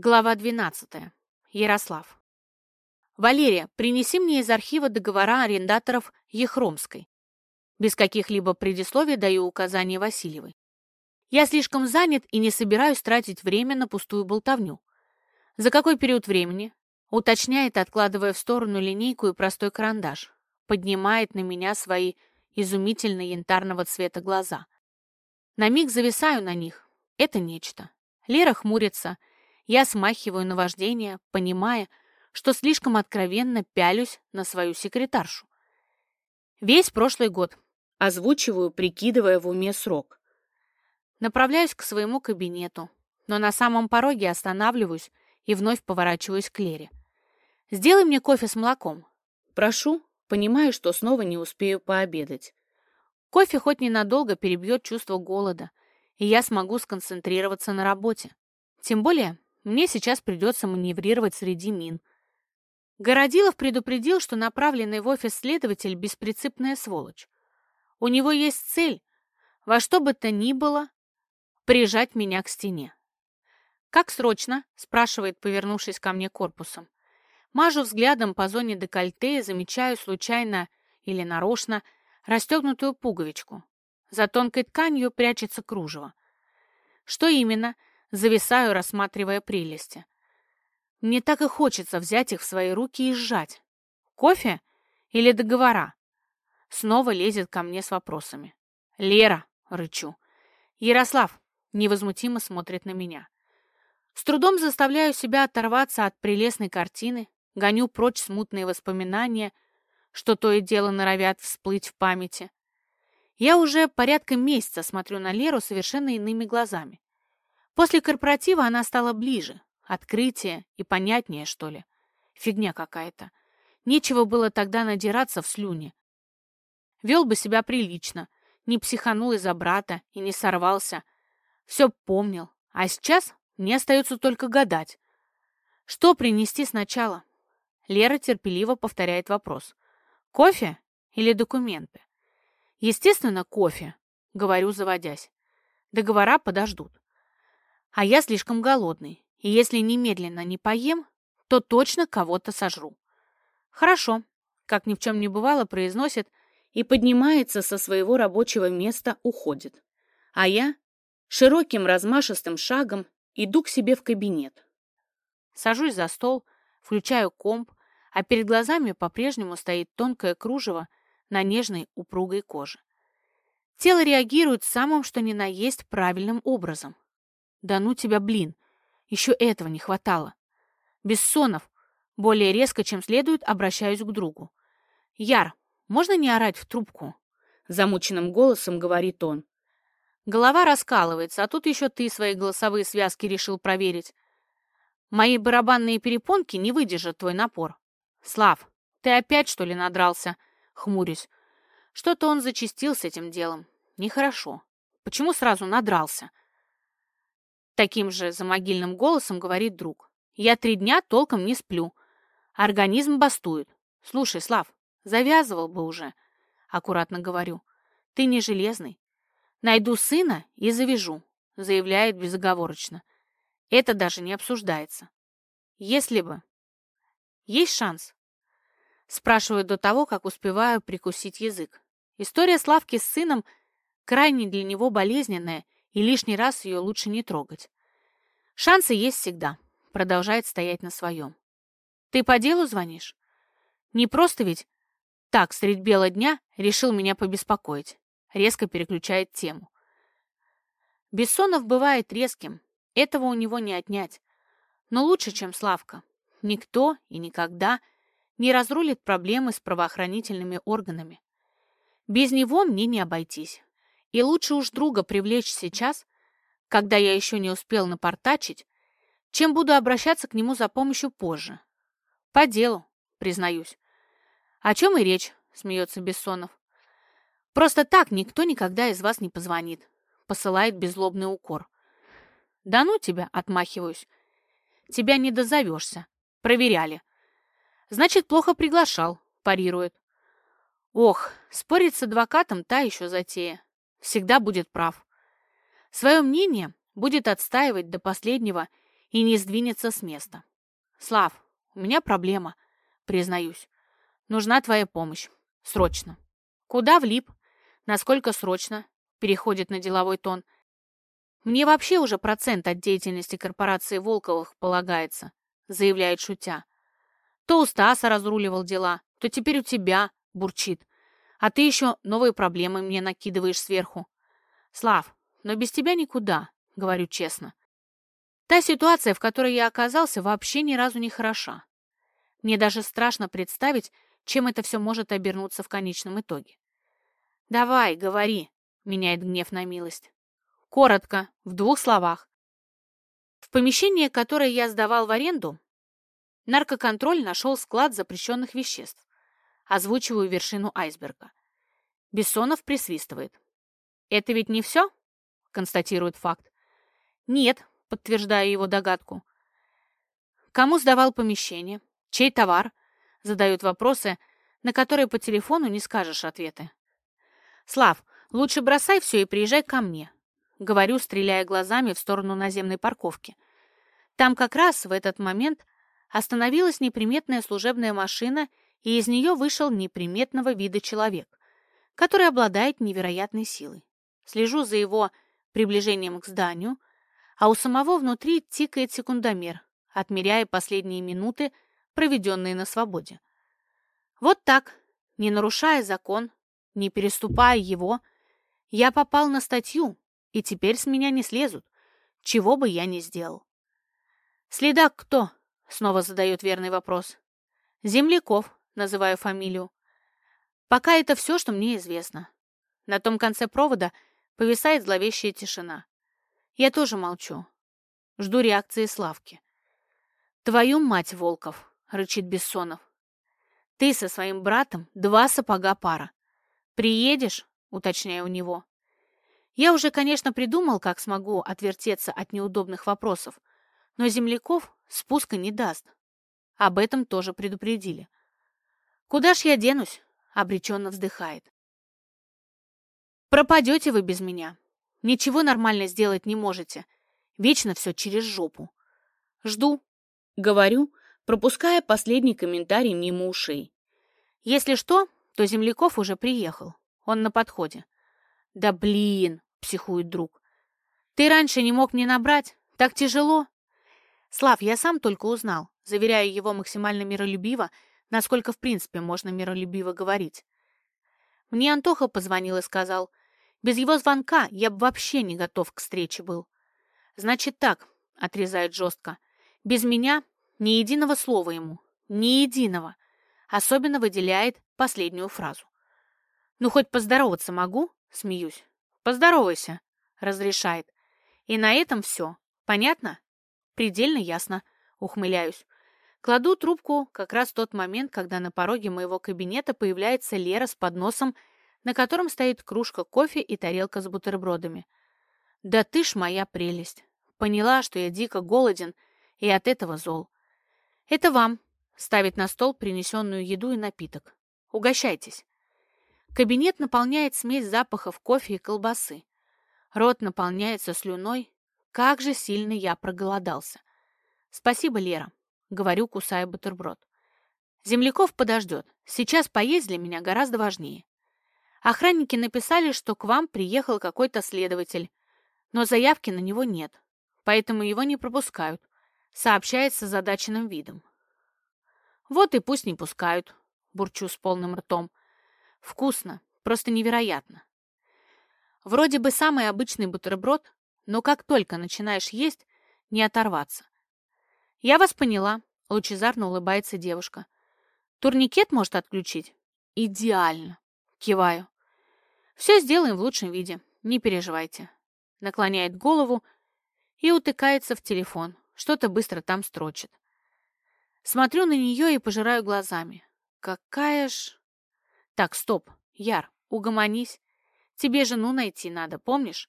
Глава 12. Ярослав. «Валерия, принеси мне из архива договора арендаторов Ехромской». Без каких-либо предисловий даю указание Васильевой. Я слишком занят и не собираюсь тратить время на пустую болтовню. За какой период времени? Уточняет, откладывая в сторону линейку и простой карандаш. Поднимает на меня свои изумительно янтарного цвета глаза. На миг зависаю на них. Это нечто. Лера хмурится, я смахиваю наваждение, понимая, что слишком откровенно пялюсь на свою секретаршу. Весь прошлый год. Озвучиваю, прикидывая в уме срок. Направляюсь к своему кабинету, но на самом пороге останавливаюсь и вновь поворачиваюсь к Лере. «Сделай мне кофе с молоком». «Прошу», понимаю, что снова не успею пообедать. Кофе хоть ненадолго перебьет чувство голода, и я смогу сконцентрироваться на работе. Тем более, мне сейчас придется маневрировать среди мин. Городилов предупредил, что направленный в офис следователь – беспринципная сволочь. У него есть цель, во что бы то ни было, прижать меня к стене. «Как срочно?» – спрашивает, повернувшись ко мне корпусом. Мажу взглядом по зоне декольте и замечаю случайно или нарочно расстегнутую пуговичку. За тонкой тканью прячется кружево. Что именно – Зависаю, рассматривая прелести. Мне так и хочется взять их в свои руки и сжать. Кофе или договора? Снова лезет ко мне с вопросами. «Лера!» — рычу. «Ярослав!» — невозмутимо смотрит на меня. С трудом заставляю себя оторваться от прелестной картины, гоню прочь смутные воспоминания, что то и дело норовят всплыть в памяти. Я уже порядка месяца смотрю на Леру совершенно иными глазами. После корпоратива она стала ближе, открытие и понятнее, что ли. Фигня какая-то. Нечего было тогда надираться в слюне. Вел бы себя прилично, не психанул из-за брата и не сорвался. Все помнил, а сейчас мне остается только гадать. Что принести сначала? Лера терпеливо повторяет вопрос. Кофе или документы? Естественно, кофе, говорю, заводясь. Договора подождут. А я слишком голодный, и если немедленно не поем, то точно кого-то сожру. Хорошо, как ни в чем не бывало, произносит и поднимается со своего рабочего места, уходит. А я широким размашистым шагом иду к себе в кабинет. Сажусь за стол, включаю комп, а перед глазами по-прежнему стоит тонкое кружево на нежной упругой коже. Тело реагирует самым что ни на есть правильным образом. Да ну тебя, блин. Еще этого не хватало. Бессонов. Более резко, чем следует, обращаюсь к другу. Яр, можно не орать в трубку? Замученным голосом говорит он. Голова раскалывается, а тут еще ты свои голосовые связки решил проверить. Мои барабанные перепонки не выдержат твой напор. Слав, ты опять, что ли, надрался? Хмурюсь. Что-то он зачистил с этим делом. Нехорошо. Почему сразу надрался? Таким же замогильным голосом говорит друг. Я три дня толком не сплю. Организм бастует. Слушай, Слав, завязывал бы уже. Аккуратно говорю. Ты не железный. Найду сына и завяжу, заявляет безоговорочно. Это даже не обсуждается. Если бы. Есть шанс? Спрашиваю до того, как успеваю прикусить язык. История Славки с сыном крайне для него болезненная и лишний раз ее лучше не трогать. Шансы есть всегда. Продолжает стоять на своем. Ты по делу звонишь? Не просто ведь так средь бела дня решил меня побеспокоить. Резко переключает тему. Бессонов бывает резким. Этого у него не отнять. Но лучше, чем Славка. Никто и никогда не разрулит проблемы с правоохранительными органами. Без него мне не обойтись. И лучше уж друга привлечь сейчас, когда я еще не успел напортачить, чем буду обращаться к нему за помощью позже. По делу, признаюсь. О чем и речь, смеется Бессонов. Просто так никто никогда из вас не позвонит, посылает беззлобный укор. Да ну тебя, отмахиваюсь. Тебя не дозовешься. Проверяли. Значит, плохо приглашал, парирует. Ох, спорить с адвокатом та еще затея всегда будет прав. Свое мнение будет отстаивать до последнего и не сдвинется с места. «Слав, у меня проблема, признаюсь. Нужна твоя помощь. Срочно». «Куда влип? Насколько срочно?» Переходит на деловой тон. «Мне вообще уже процент от деятельности корпорации Волковых полагается», заявляет шутя. «То у Стаса разруливал дела, то теперь у тебя», бурчит. «А ты еще новые проблемы мне накидываешь сверху». «Слав, но без тебя никуда», говорю честно. Та ситуация, в которой я оказался, вообще ни разу не хороша. Мне даже страшно представить, чем это все может обернуться в конечном итоге. «Давай, говори», — меняет гнев на милость. Коротко, в двух словах. В помещении, которое я сдавал в аренду, наркоконтроль нашел склад запрещенных веществ. Озвучиваю вершину айсберга. Бессонов присвистывает. «Это ведь не все?» — констатирует факт. «Нет», — подтверждаю его догадку. «Кому сдавал помещение? Чей товар?» — задают вопросы, на которые по телефону не скажешь ответы. «Слав, лучше бросай все и приезжай ко мне», — говорю, стреляя глазами в сторону наземной парковки. Там как раз в этот момент остановилась неприметная служебная машина, и из нее вышел неприметного вида человек, который обладает невероятной силой. Слежу за его приближением к зданию, а у самого внутри тикает секундомер, отмеряя последние минуты, проведенные на свободе. Вот так, не нарушая закон, не переступая его, я попал на статью, и теперь с меня не слезут, чего бы я ни сделал. «Следак кто?» — снова задает верный вопрос. «Земляков», — называю фамилию. Пока это все, что мне известно. На том конце провода повисает зловещая тишина. Я тоже молчу. Жду реакции Славки. «Твою мать, Волков!» — рычит Бессонов. «Ты со своим братом два сапога пара. «Приедешь?» — уточняю у него. Я уже, конечно, придумал, как смогу отвертеться от неудобных вопросов, но земляков спуска не даст. Об этом тоже предупредили. «Куда ж я денусь?» — обреченно вздыхает. «Пропадете вы без меня. Ничего нормально сделать не можете. Вечно все через жопу. Жду», — говорю, пропуская последний комментарий мимо ушей. «Если что, то Земляков уже приехал. Он на подходе. «Да блин!» — психует друг. «Ты раньше не мог мне набрать? Так тяжело!» «Слав, я сам только узнал», заверяю его максимально миролюбиво, насколько в принципе можно миролюбиво говорить. Мне Антоха позвонил и сказал, без его звонка я бы вообще не готов к встрече был. «Значит так», — отрезает жестко, — «без меня ни единого слова ему, ни единого». Особенно выделяет последнюю фразу. «Ну, хоть поздороваться могу?» — смеюсь. «Поздоровайся», — разрешает. И на этом все. Понятно? Предельно ясно. Ухмыляюсь. Кладу трубку как раз в тот момент, когда на пороге моего кабинета появляется Лера с подносом, на котором стоит кружка кофе и тарелка с бутербродами. «Да ты ж моя прелесть!» Поняла, что я дико голоден и от этого зол. «Это вам», Ставит на стол принесенную еду и напиток. Угощайтесь. Кабинет наполняет смесь запахов кофе и колбасы. Рот наполняется слюной. Как же сильно я проголодался. Спасибо, Лера, говорю, кусая бутерброд. Земляков подождет. Сейчас поесть для меня гораздо важнее. Охранники написали, что к вам приехал какой-то следователь, но заявки на него нет, поэтому его не пропускают, сообщает с озадаченным видом. Вот и пусть не пускают, бурчу с полным ртом. Вкусно, просто невероятно. Вроде бы самый обычный бутерброд, но как только начинаешь есть, не оторваться. Я вас поняла, лучезарно улыбается девушка. Турникет может отключить? Идеально, киваю. Все сделаем в лучшем виде, не переживайте. Наклоняет голову и утыкается в телефон, что-то быстро там строчит. Смотрю на нее и пожираю глазами. Какая ж... Так, стоп. Яр, угомонись. Тебе жену найти надо, помнишь?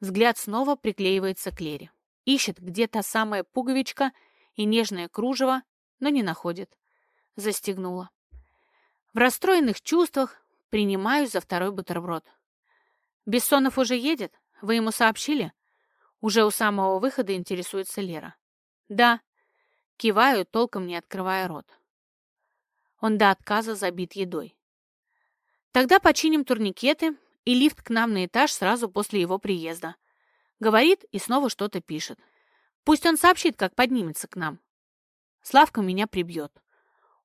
Взгляд снова приклеивается к Лере. Ищет где та самая пуговичка и нежное кружево, но не находит. Застегнула. В расстроенных чувствах принимаю за второй бутерброд. Бессонов уже едет? Вы ему сообщили? Уже у самого выхода интересуется Лера. Да. Киваю, толком не открывая рот. Он до отказа забит едой. Тогда починим турникеты, и лифт к нам на этаж сразу после его приезда. Говорит и снова что-то пишет. Пусть он сообщит, как поднимется к нам. Славка меня прибьет.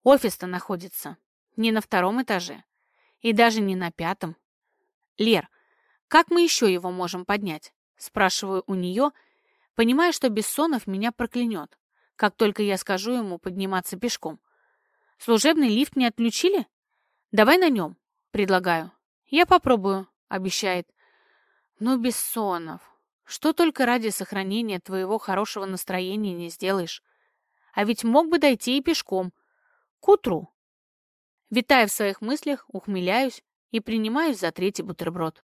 Офис-то находится не на втором этаже и даже не на пятом. Лер, как мы еще его можем поднять? Спрашиваю у нее, понимая, что Бессонов меня проклянет, как только я скажу ему подниматься пешком. Служебный лифт не отключили? Давай на нем, предлагаю. Я попробую, обещает. Ну, Бессонов, что только ради сохранения твоего хорошего настроения не сделаешь. А ведь мог бы дойти и пешком. К утру. Витая в своих мыслях, ухмыляюсь и принимаюсь за третий бутерброд.